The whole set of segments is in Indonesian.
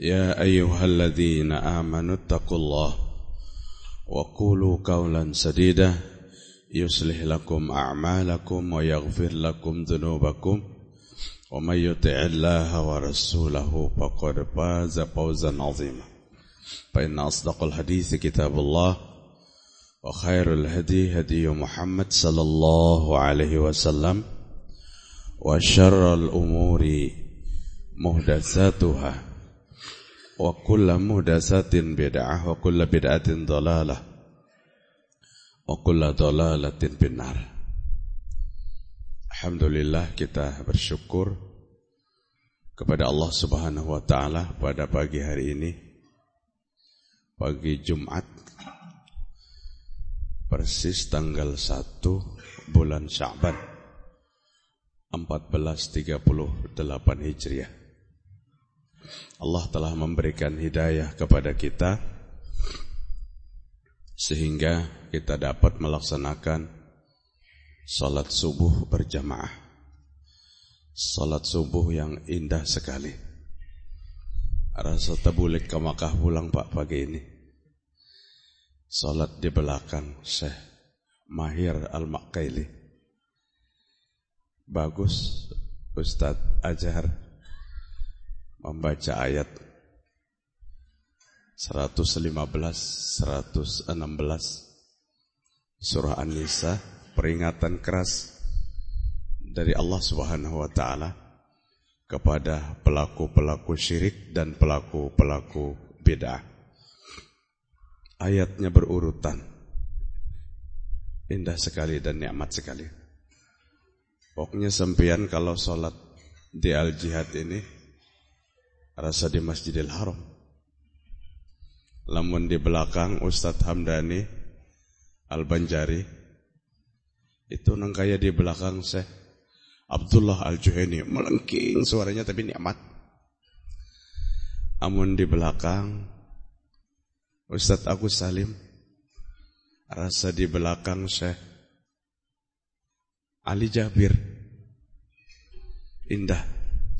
يا أيها الذين آمنوا اتقوا الله وقولوا قولا سديدا يصلح لكم أعمالكم ويغفر لكم ذنوبكم ومن يطع الله ورسوله فقد فاز فوزا عظيما. فإن أصدق الحديث كتاب الله وخير الهدي هدي محمد صلى الله عليه وسلم وشر الأمور محدثاتها wa kullu muhdatsatin bid'ah wa kullu bid'atin dhalalah wa kullu dhalalatin finnar. Alhamdulillah kita bersyukur kepada Allah Subhanahu wa taala pada pagi hari ini pagi Jumat persis tanggal 1 bulan Sya'ban 1438 Hijriah Allah telah memberikan hidayah kepada kita sehingga kita dapat melaksanakan salat subuh berjamaah. Salat subuh yang indah sekali. Rasa tabulik ke Makkah pulang Pak pagi ini. Salat di belakang Syekh Mahir Al-Maqaili. Bagus Ustadz Ajar membaca ayat 115 116 surah An-Nisa peringatan keras dari Allah Subhanahu wa taala kepada pelaku-pelaku syirik dan pelaku-pelaku bid'ah. Ayatnya berurutan. Indah sekali dan nikmat sekali. Pokoknya sempian kalau sholat di al-jihad ini rasa di Masjidil Haram. Lamun di belakang Ustadz Hamdani Al-Banjari itu nangkaya di belakang saya Abdullah Al-Juhani melengking suaranya tapi nikmat. Amun di belakang Ustadz Agus Salim rasa di belakang saya Ali Jabir indah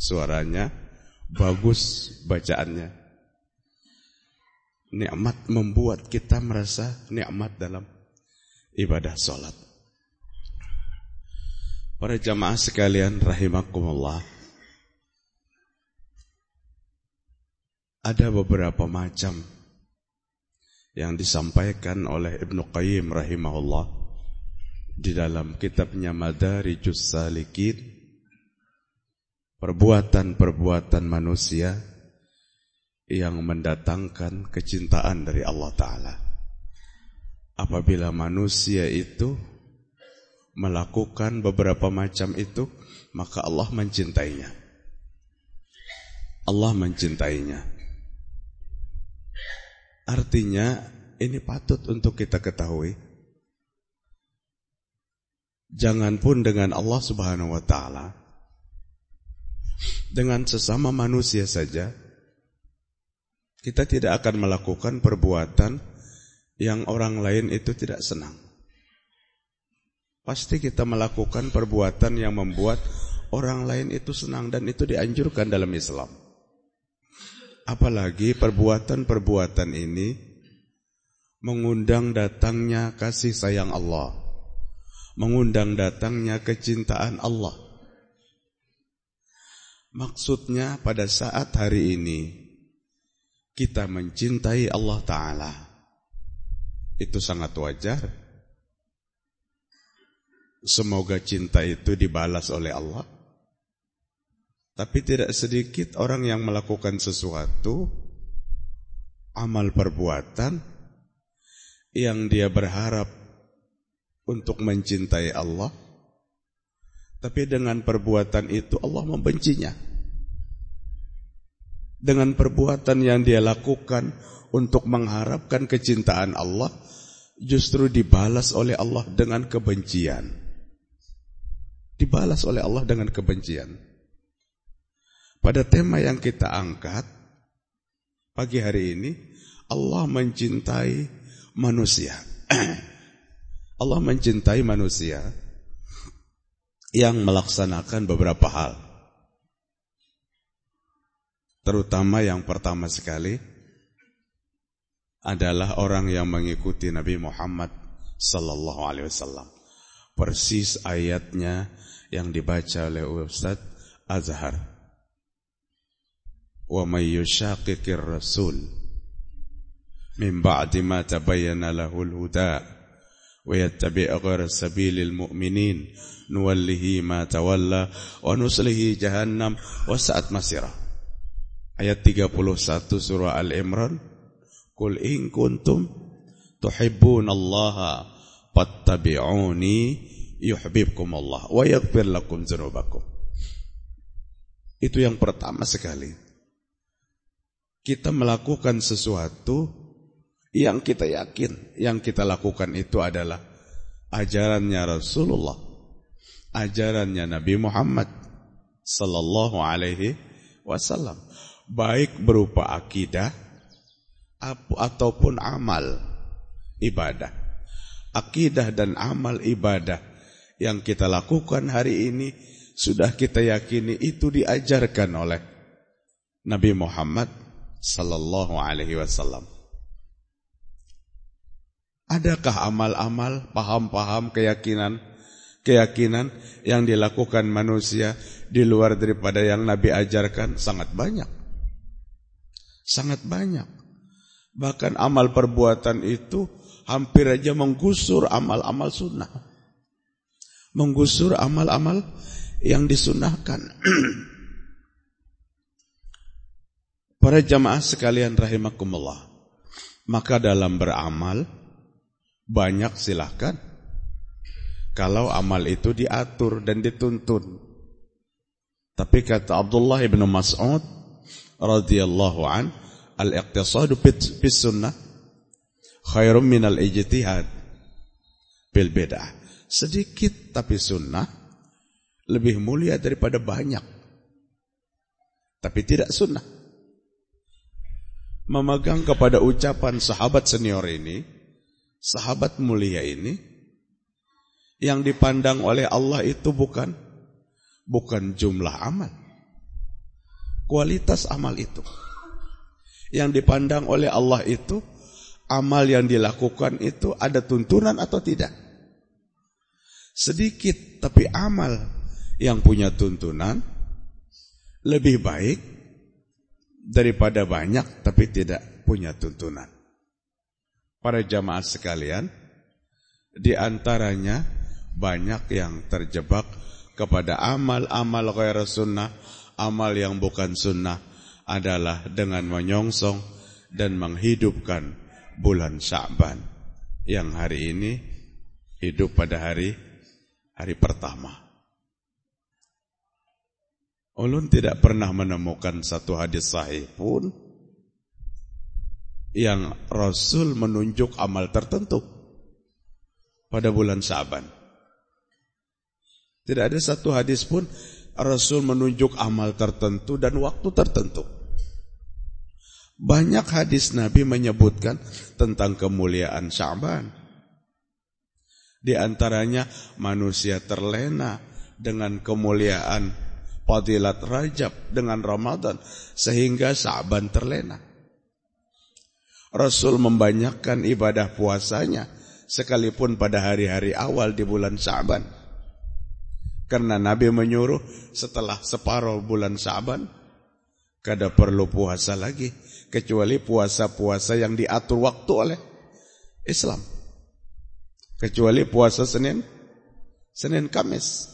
suaranya bagus bacaannya. Nikmat membuat kita merasa nikmat dalam ibadah sholat. Para jamaah sekalian rahimakumullah. Ada beberapa macam yang disampaikan oleh Ibnu Qayyim rahimahullah di dalam kitabnya Madarijus Salikin perbuatan-perbuatan manusia yang mendatangkan kecintaan dari Allah Ta'ala. Apabila manusia itu melakukan beberapa macam itu, maka Allah mencintainya. Allah mencintainya. Artinya, ini patut untuk kita ketahui. Jangan pun dengan Allah Subhanahu wa Ta'ala dengan sesama manusia saja Kita tidak akan melakukan perbuatan yang orang lain itu tidak senang. Pasti kita melakukan perbuatan yang membuat orang lain itu senang dan itu dianjurkan dalam Islam. Apalagi perbuatan-perbuatan ini mengundang datangnya kasih sayang Allah, mengundang datangnya kecintaan Allah. Maksudnya pada saat hari ini kita mencintai Allah Ta'ala. Itu sangat wajar. Semoga cinta itu dibalas oleh Allah. Tapi tidak sedikit orang yang melakukan sesuatu amal perbuatan yang dia berharap untuk mencintai Allah tapi dengan perbuatan itu Allah membencinya. Dengan perbuatan yang dia lakukan untuk mengharapkan kecintaan Allah justru dibalas oleh Allah dengan kebencian. Dibalas oleh Allah dengan kebencian. Pada tema yang kita angkat pagi hari ini, Allah mencintai manusia. Allah mencintai manusia yang melaksanakan beberapa hal. Terutama yang pertama sekali adalah orang yang mengikuti Nabi Muhammad sallallahu alaihi wasallam. Persis ayatnya yang dibaca oleh Ustaz Azhar wa may yushaqiqir rasul min ba'di ma tabayyana lahul huda wa yattabi' ghayra sabilil mu'minin nuwallihi ma tawalla wa nuslihi jahannam wa sa'at masira ayat 31 surah al-imran qul in kuntum tuhibbunallaha fattabi'uni yuhibbukum Allah wa yaghfir lakum dzunubakum itu yang pertama sekali. Kita melakukan sesuatu yang kita yakin, yang kita lakukan itu adalah ajarannya Rasulullah, ajarannya Nabi Muhammad sallallahu alaihi wasallam, baik berupa akidah ataupun amal ibadah. Akidah dan amal ibadah yang kita lakukan hari ini sudah kita yakini itu diajarkan oleh Nabi Muhammad sallallahu alaihi wasallam. Adakah amal-amal, paham-paham, keyakinan, keyakinan yang dilakukan manusia di luar daripada yang Nabi ajarkan sangat banyak. Sangat banyak. Bahkan amal perbuatan itu hampir aja menggusur amal-amal sunnah. Menggusur amal-amal yang disunahkan. Para jamaah sekalian rahimakumullah. Maka dalam beramal banyak silahkan. Kalau amal itu diatur dan dituntun. Tapi kata Abdullah ibn Mas'ud radhiyallahu an, al-iqtisadu bis sunnah khairum min al-ijtihad bil bid'ah. Sedikit tapi sunnah lebih mulia daripada banyak. Tapi tidak sunnah memegang kepada ucapan sahabat senior ini, sahabat mulia ini, yang dipandang oleh Allah itu bukan bukan jumlah amal. Kualitas amal itu. Yang dipandang oleh Allah itu amal yang dilakukan itu ada tuntunan atau tidak. Sedikit tapi amal yang punya tuntunan lebih baik daripada banyak tapi tidak punya tuntunan. Para jamaah sekalian, di antaranya banyak yang terjebak kepada amal-amal ghair sunnah, amal yang bukan sunnah adalah dengan menyongsong dan menghidupkan bulan Sya'ban yang hari ini hidup pada hari hari pertama. Ulun tidak pernah menemukan satu hadis sahih pun yang Rasul menunjuk amal tertentu pada bulan Syaban. Tidak ada satu hadis pun Rasul menunjuk amal tertentu dan waktu tertentu. Banyak hadis Nabi menyebutkan tentang kemuliaan Syaban. Di antaranya manusia terlena dengan kemuliaan fadilat Rajab dengan Ramadan sehingga Syaban terlena. Rasul membanyakkan ibadah puasanya sekalipun pada hari-hari awal di bulan Syaban. Karena Nabi menyuruh setelah separuh bulan Syaban kada perlu puasa lagi kecuali puasa-puasa yang diatur waktu oleh Islam. Kecuali puasa Senin, Senin Kamis.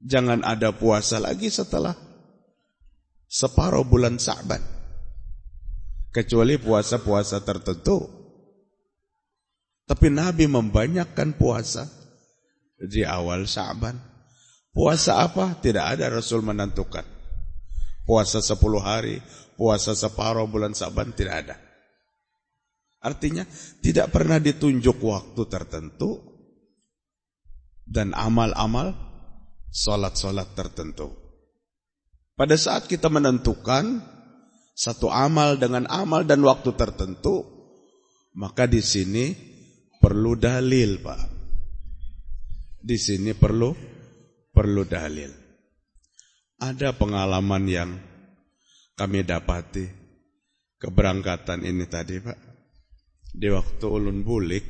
Jangan ada puasa lagi setelah separuh bulan Sa'ban. Kecuali puasa-puasa tertentu. Tapi Nabi membanyakkan puasa di awal Sa'ban. Puasa apa? Tidak ada Rasul menentukan. Puasa sepuluh hari, puasa separuh bulan Saban tidak ada. Artinya tidak pernah ditunjuk waktu tertentu dan amal-amal solat-solat tertentu. Pada saat kita menentukan satu amal dengan amal dan waktu tertentu, maka di sini perlu dalil, Pak. Di sini perlu perlu dalil. Ada pengalaman yang kami dapati keberangkatan ini tadi Pak. Di waktu ulun bulik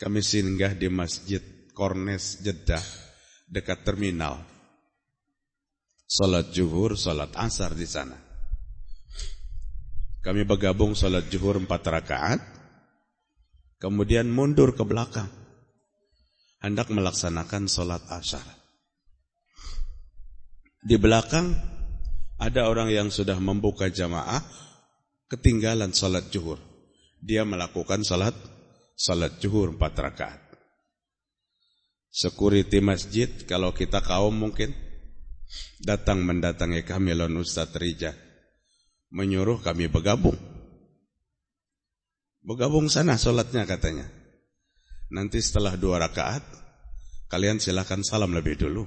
kami singgah di Masjid Kornes Jeddah dekat terminal. Salat juhur, salat asar di sana. Kami bergabung salat juhur empat rakaat, kemudian mundur ke belakang, hendak melaksanakan salat asar. Di belakang ada orang yang sudah membuka jamaah ketinggalan salat zuhur. Dia melakukan salat salat zuhur empat rakaat. Security masjid kalau kita kaum mungkin datang mendatangi kami lawan Ustaz Rija menyuruh kami bergabung. Bergabung sana salatnya katanya. Nanti setelah dua rakaat kalian silakan salam lebih dulu.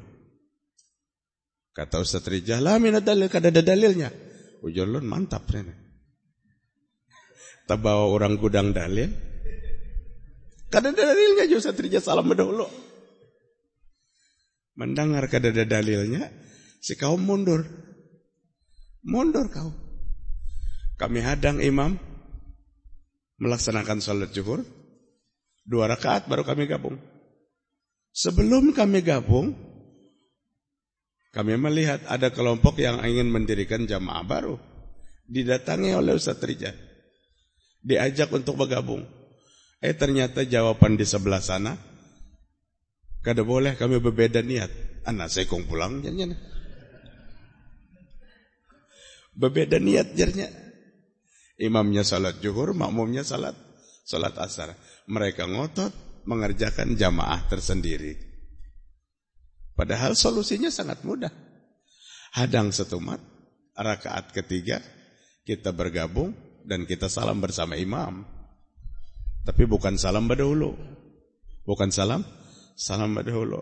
Kata Ustaz Rijah, lah mina dalil, kada ada dalilnya. Ujulun mantap. Ini. Tak bawa orang gudang dalil. Kada ada dalilnya Ustaz Rijah salam dahulu. Mendengar kada ada dalilnya, si kaum mundur. Mundur kau. Kami hadang imam melaksanakan sholat zuhur. Dua rakaat baru kami gabung. Sebelum kami gabung, kami melihat ada kelompok yang ingin mendirikan jamaah baru. Didatangi oleh Ustaz Rija. Diajak untuk bergabung. Eh ternyata jawaban di sebelah sana. Kada boleh kami berbeda niat. Anak saya kong pulang. Janya. Berbeda niat jarnya. Imamnya salat juhur, makmumnya salat salat asar. Mereka ngotot mengerjakan jamaah tersendiri. Padahal solusinya sangat mudah. Hadang setumat, rakaat ketiga, kita bergabung dan kita salam bersama imam. Tapi bukan salam berdahulu. Bukan salam, salam berdahulu.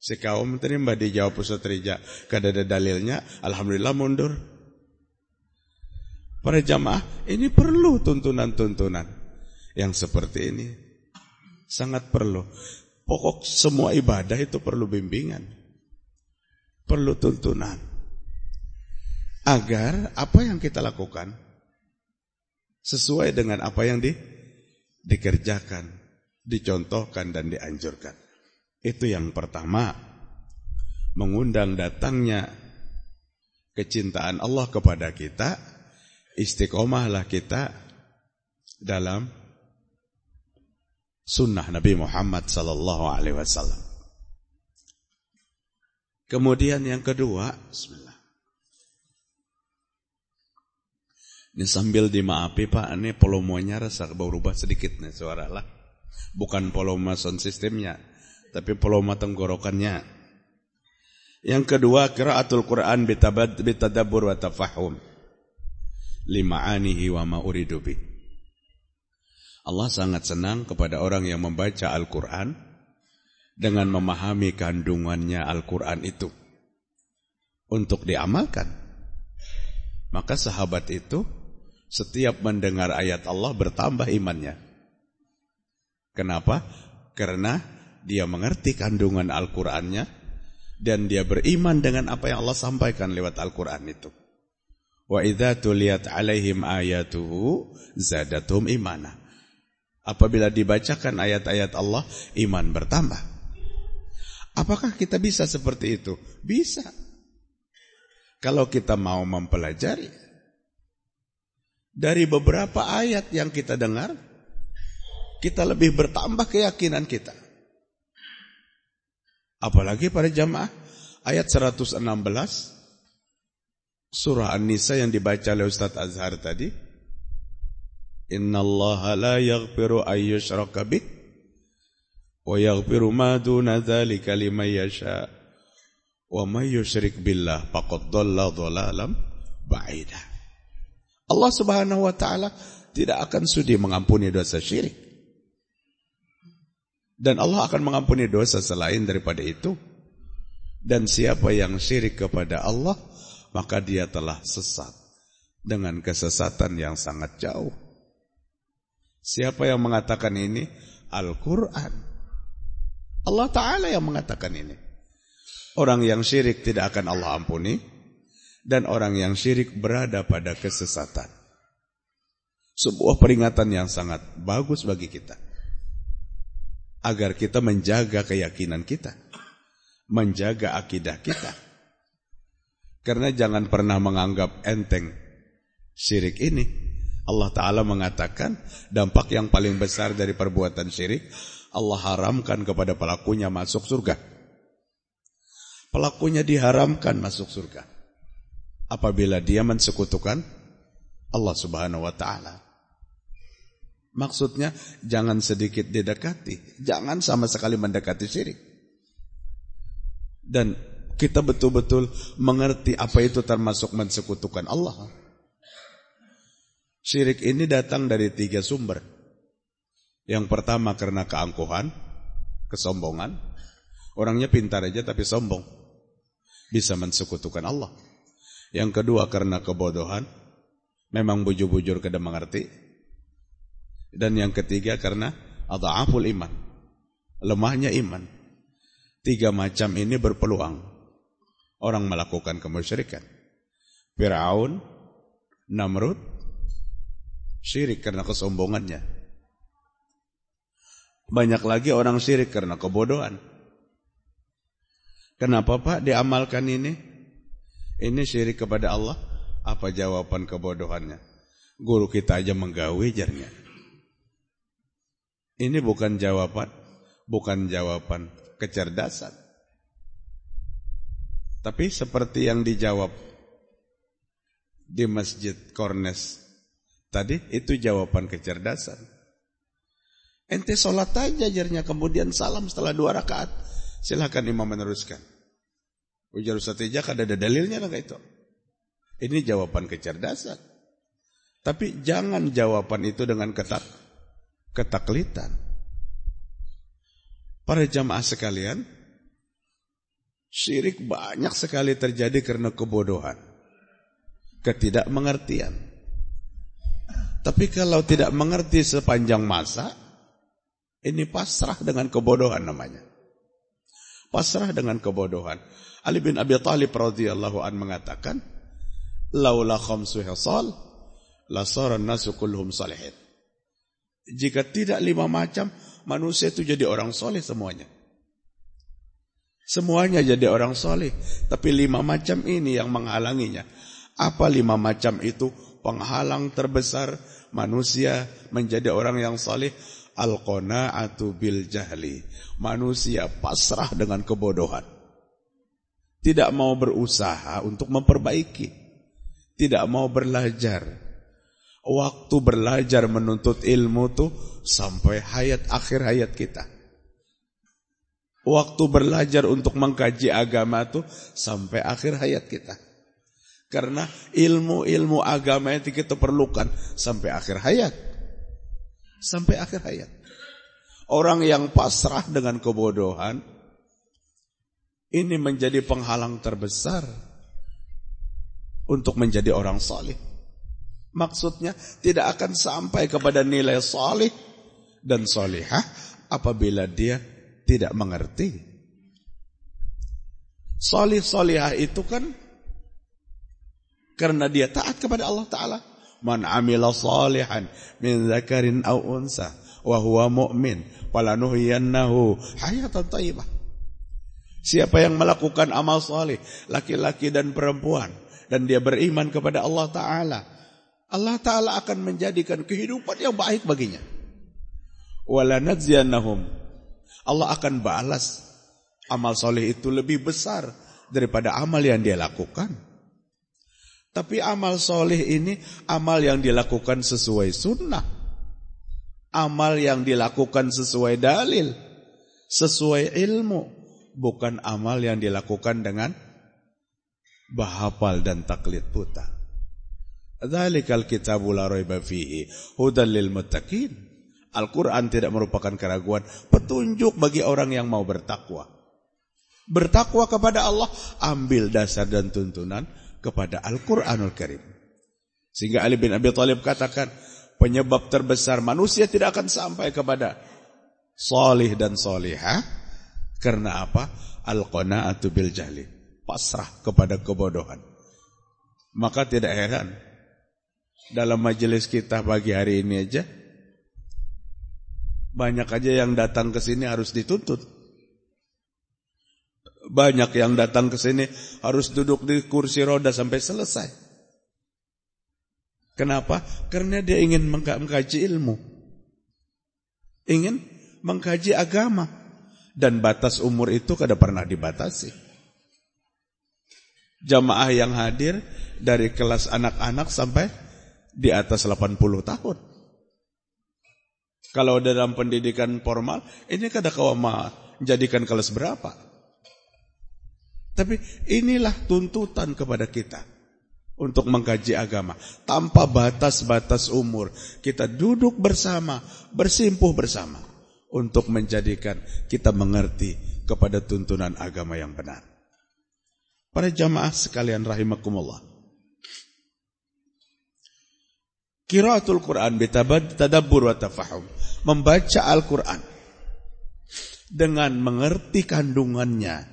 Si kaum tadi mbak dijawab Ustaz Rija, kada ada dalilnya, Alhamdulillah mundur. Para jamaah, ini perlu tuntunan-tuntunan yang seperti ini. Sangat perlu. Pokok semua ibadah itu perlu bimbingan. Perlu tuntunan. Agar apa yang kita lakukan sesuai dengan apa yang di, dikerjakan, dicontohkan dan dianjurkan. Itu yang pertama. Mengundang datangnya kecintaan Allah kepada kita, istiqomahlah kita dalam sunnah Nabi Muhammad sallallahu alaihi wasallam. Kemudian yang kedua, bismillah. Ini sambil dimaafi Pak, ini polomonya rasa berubah sedikit nih suara lah. Bukan poloma sound sistemnya, tapi poloma tenggorokannya. Yang kedua, qiraatul Quran bitadabbur wa tafahum. Lima'anihi wa ma uridu bih. Allah sangat senang kepada orang yang membaca Al-Quran dengan memahami kandungannya Al-Quran itu untuk diamalkan. Maka sahabat itu setiap mendengar ayat Allah bertambah imannya. Kenapa? Karena dia mengerti kandungan Al-Qur'annya dan dia beriman dengan apa yang Allah sampaikan lewat Al-Qur'an itu. Wa idza tuliyat alaihim ayatuhu zadatum imana. Apabila dibacakan ayat-ayat Allah, iman bertambah. Apakah kita bisa seperti itu? Bisa. Kalau kita mau mempelajari dari beberapa ayat yang kita dengar, kita lebih bertambah keyakinan kita. Apalagi pada jamaah ayat 116 surah An-Nisa yang dibaca oleh Ustaz Azhar tadi. Inna Allah la yaghfiru ayyushraka bih wa yaghfiru ma duna dzalika liman yasha' Wa may yusyrik billah faqad dhalla dhalalam ba'ida. Allah Subhanahu wa taala tidak akan sudi mengampuni dosa syirik. Dan Allah akan mengampuni dosa selain daripada itu. Dan siapa yang syirik kepada Allah, maka dia telah sesat dengan kesesatan yang sangat jauh. Siapa yang mengatakan ini? Al-Quran. Allah Ta'ala yang mengatakan ini. Orang yang syirik tidak akan Allah ampuni dan orang yang syirik berada pada kesesatan. Sebuah peringatan yang sangat bagus bagi kita. Agar kita menjaga keyakinan kita. Menjaga akidah kita. Karena jangan pernah menganggap enteng syirik ini. Allah Ta'ala mengatakan dampak yang paling besar dari perbuatan syirik. Allah haramkan kepada pelakunya masuk surga pelakunya diharamkan masuk surga. Apabila dia mensekutukan Allah subhanahu wa ta'ala. Maksudnya jangan sedikit didekati. Jangan sama sekali mendekati syirik. Dan kita betul-betul mengerti apa itu termasuk mensekutukan Allah. Syirik ini datang dari tiga sumber. Yang pertama karena keangkuhan, kesombongan. Orangnya pintar aja tapi sombong bisa mensekutukan Allah. Yang kedua karena kebodohan, memang bujur-bujur kada mengerti. Dan yang ketiga karena adhaful iman, lemahnya iman. Tiga macam ini berpeluang orang melakukan kemusyrikan. Fir'aun, Namrud, syirik karena kesombongannya. Banyak lagi orang syirik karena kebodohan. Kenapa Pak diamalkan ini? Ini syirik kepada Allah. Apa jawaban kebodohannya? Guru kita aja menggawe jarnya. Ini bukan jawaban, bukan jawaban kecerdasan. Tapi seperti yang dijawab di Masjid Kornes tadi, itu jawaban kecerdasan. Ente sholat aja jarnya, kemudian salam setelah dua rakaat. Silahkan imam meneruskan. Ujar Ustaz Ijak ada dalilnya lah itu. Ini jawaban kecerdasan. Tapi jangan jawaban itu dengan ketak ketaklitan. Para jamaah sekalian, syirik banyak sekali terjadi karena kebodohan, ketidakmengertian. Tapi kalau tidak mengerti sepanjang masa, ini pasrah dengan kebodohan namanya. Pasrah dengan kebodohan. Ali bin Abi Thalib radhiyallahu an mengatakan, "Laula khamsu hisal, la sara nasu kulluhum salihin." Jika tidak lima macam, manusia itu jadi orang soleh semuanya. Semuanya jadi orang soleh. Tapi lima macam ini yang menghalanginya. Apa lima macam itu? Penghalang terbesar manusia menjadi orang yang soleh. Al-qana'atu bil jahli. Manusia pasrah dengan kebodohan. Tidak mau berusaha untuk memperbaiki. Tidak mau belajar. Waktu belajar menuntut ilmu tuh sampai hayat akhir hayat kita. Waktu belajar untuk mengkaji agama tuh sampai akhir hayat kita. Karena ilmu-ilmu agama yang kita perlukan sampai akhir hayat. Sampai akhir hayat. Orang yang pasrah dengan kebodohan, ini menjadi penghalang terbesar untuk menjadi orang saleh. Maksudnya tidak akan sampai kepada nilai saleh dan salihah apabila dia tidak mengerti. Salih salihah itu kan karena dia taat kepada Allah Ta'ala. Man amila salihan min zakarin aw unsa wa huwa mu'min falanuhyiyannahu hayatan thayyibah. Siapa yang melakukan amal saleh, laki-laki dan perempuan dan dia beriman kepada Allah taala, Allah taala akan menjadikan kehidupan yang baik baginya. Wala nadziyannahum. Allah akan balas amal soleh itu lebih besar daripada amal yang dia lakukan. Tapi amal soleh ini amal yang dilakukan sesuai sunnah. Amal yang dilakukan sesuai dalil. Sesuai ilmu bukan amal yang dilakukan dengan bahapal dan taklid buta. Dzalikal kitabu la raiba fihi hudan lil muttaqin. Al-Qur'an tidak merupakan keraguan, petunjuk bagi orang yang mau bertakwa. Bertakwa kepada Allah, ambil dasar dan tuntunan kepada Al-Qur'anul Karim. Sehingga Ali bin Abi Thalib katakan, penyebab terbesar manusia tidak akan sampai kepada salih dan salihah karena apa? Al-qana'atu bil jahli. Pasrah kepada kebodohan. Maka tidak heran dalam majelis kita pagi hari ini aja banyak aja yang datang ke sini harus dituntut. Banyak yang datang ke sini harus duduk di kursi roda sampai selesai. Kenapa? Karena dia ingin mengkaji ilmu. Ingin mengkaji agama. Dan batas umur itu kada pernah dibatasi. Jamaah yang hadir dari kelas anak-anak sampai di atas 80 tahun. Kalau dalam pendidikan formal, ini kada kau menjadikan kelas berapa. Tapi inilah tuntutan kepada kita untuk mengkaji agama tanpa batas-batas umur. Kita duduk bersama, bersimpuh bersama untuk menjadikan kita mengerti kepada tuntunan agama yang benar. Para jamaah sekalian rahimakumullah. Kiraatul Quran bitabad tadabbur wa tafahum. Membaca Al-Quran dengan mengerti kandungannya.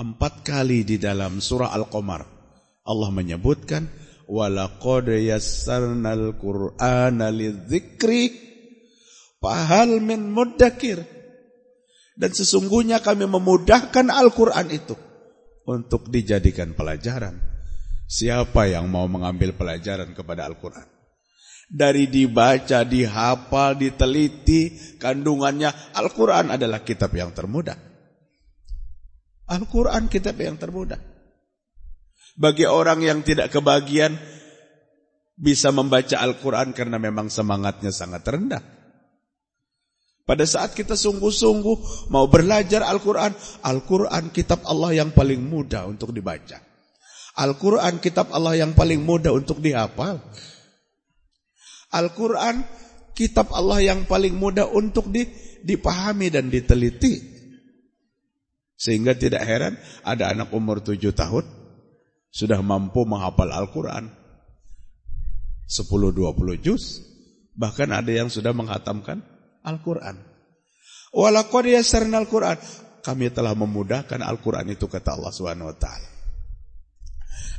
Empat kali di dalam surah Al-Qamar Allah menyebutkan walaqad yassarnal Qur'ana lidzikri Fahal min. Dan sesungguhnya kami memudahkan Al-Quran itu. Untuk dijadikan pelajaran. Siapa yang mau mengambil pelajaran kepada Al-Quran? Dari dibaca, dihafal, diteliti, kandungannya. Al-Quran adalah kitab yang termudah. Al-Quran kitab yang termudah. Bagi orang yang tidak kebagian, bisa membaca Al-Quran karena memang semangatnya sangat rendah. Pada saat kita sungguh-sungguh mau belajar Al-Quran, Al-Quran kitab Allah yang paling mudah untuk dibaca. Al-Quran kitab Allah yang paling mudah untuk dihafal. Al-Quran kitab Allah yang paling mudah untuk di, dipahami dan diteliti. Sehingga tidak heran ada anak umur tujuh tahun sudah mampu menghafal Al-Quran. 10-20 juz. Bahkan ada yang sudah menghatamkan Al-Quran. Walaqad yassarna Al-Quran. Kami telah memudahkan Al-Quran itu kata Allah Subhanahu wa.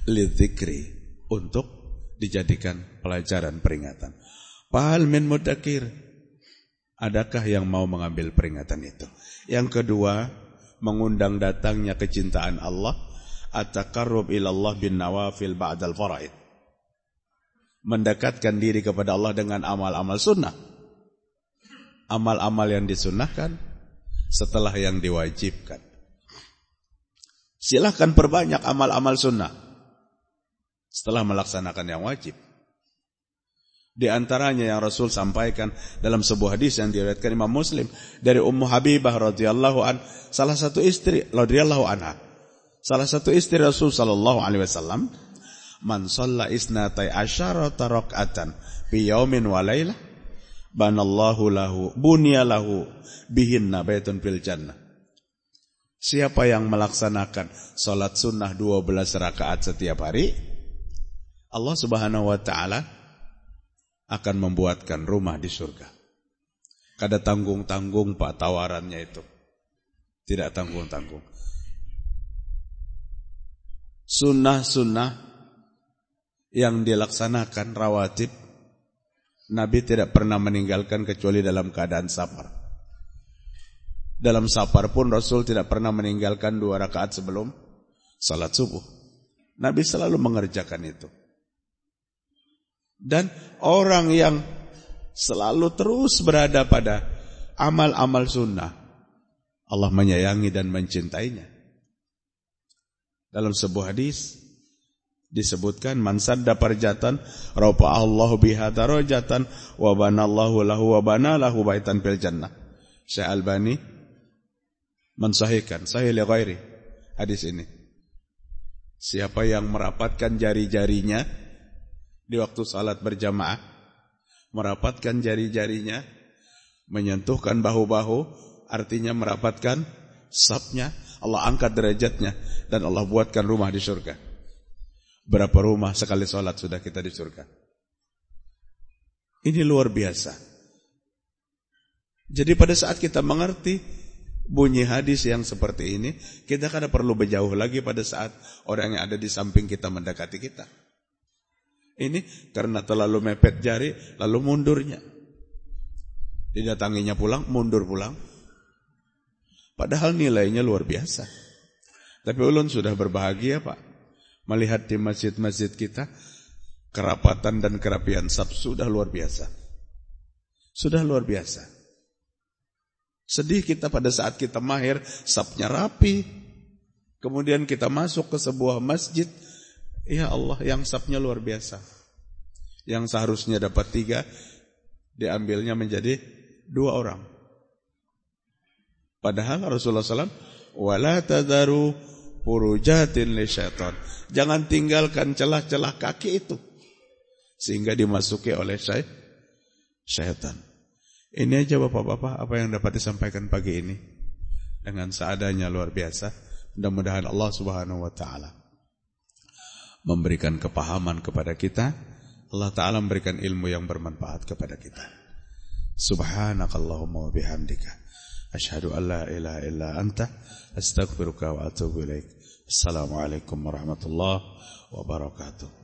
Lidzikri untuk dijadikan pelajaran peringatan. Pahal min mudakir. Adakah yang mau mengambil peringatan itu? Yang kedua, mengundang datangnya kecintaan Allah at-taqarrub ilallah bin nawafil ba'dal faraid. Mendekatkan diri kepada Allah dengan amal-amal sunnah amal-amal yang disunahkan setelah yang diwajibkan. Silahkan perbanyak amal-amal sunnah setelah melaksanakan yang wajib. Di antaranya yang Rasul sampaikan dalam sebuah hadis yang diriwayatkan Imam Muslim dari Ummu Habibah radhiyallahu an, salah satu istri radhiyallahu anha. Salah satu istri Rasul sallallahu alaihi wasallam, "Man shalla isnatai asyarata raka'atan fi yaumin wa lailah banallahu lahu bunyalahu bihinna baitun fil jannah Siapa yang melaksanakan sholat sunnah 12 rakaat setiap hari, Allah subhanahu wa ta'ala akan membuatkan rumah di surga. Kada tanggung-tanggung pak tawarannya itu. Tidak tanggung-tanggung. Sunnah-sunnah yang dilaksanakan rawatib, Nabi tidak pernah meninggalkan kecuali dalam keadaan sabar. Dalam safar pun Rasul tidak pernah meninggalkan dua rakaat sebelum salat subuh. Nabi selalu mengerjakan itu. Dan orang yang selalu terus berada pada amal-amal sunnah, Allah menyayangi dan mencintainya. Dalam sebuah hadis disebutkan man sadda parjatan rafa Allah biha darajatan wa banallahu lahu wa bana lahu baitan fil jannah. Syekh Albani mensahihkan sahih li ghairi hadis ini. Siapa yang merapatkan jari-jarinya di waktu salat berjamaah, merapatkan jari-jarinya, menyentuhkan bahu-bahu, artinya merapatkan sapnya, Allah angkat derajatnya dan Allah buatkan rumah di surga. Berapa rumah sekali salat sudah kita di surga? Ini luar biasa. Jadi pada saat kita mengerti bunyi hadis yang seperti ini, kita kada perlu berjauh lagi pada saat orang yang ada di samping kita mendekati kita. Ini karena terlalu mepet jari, lalu mundurnya. Didatanginya pulang, mundur pulang. Padahal nilainya luar biasa. Tapi ulun sudah berbahagia pak. Melihat di masjid-masjid kita, kerapatan dan kerapian sab sudah luar biasa. Sudah luar biasa. Sedih kita pada saat kita mahir, sapnya rapi. Kemudian kita masuk ke sebuah masjid. Ya Allah, yang sapnya luar biasa. Yang seharusnya dapat tiga, diambilnya menjadi dua orang. Padahal Rasulullah SAW, wala tadaru purujatin li syaitan. Jangan tinggalkan celah-celah kaki itu. Sehingga dimasuki oleh syaitan. Ini aja bapak-bapak apa yang dapat disampaikan pagi ini. Dengan seadanya luar biasa. Mudah-mudahan Allah subhanahu wa ta'ala memberikan kepahaman kepada kita. Allah ta'ala memberikan ilmu yang bermanfaat kepada kita. Subhanakallahumma bihamdika. Ashadu an la ilaha illa anta. Astagfiruka wa atubu ilaik. Assalamualaikum warahmatullahi wabarakatuh.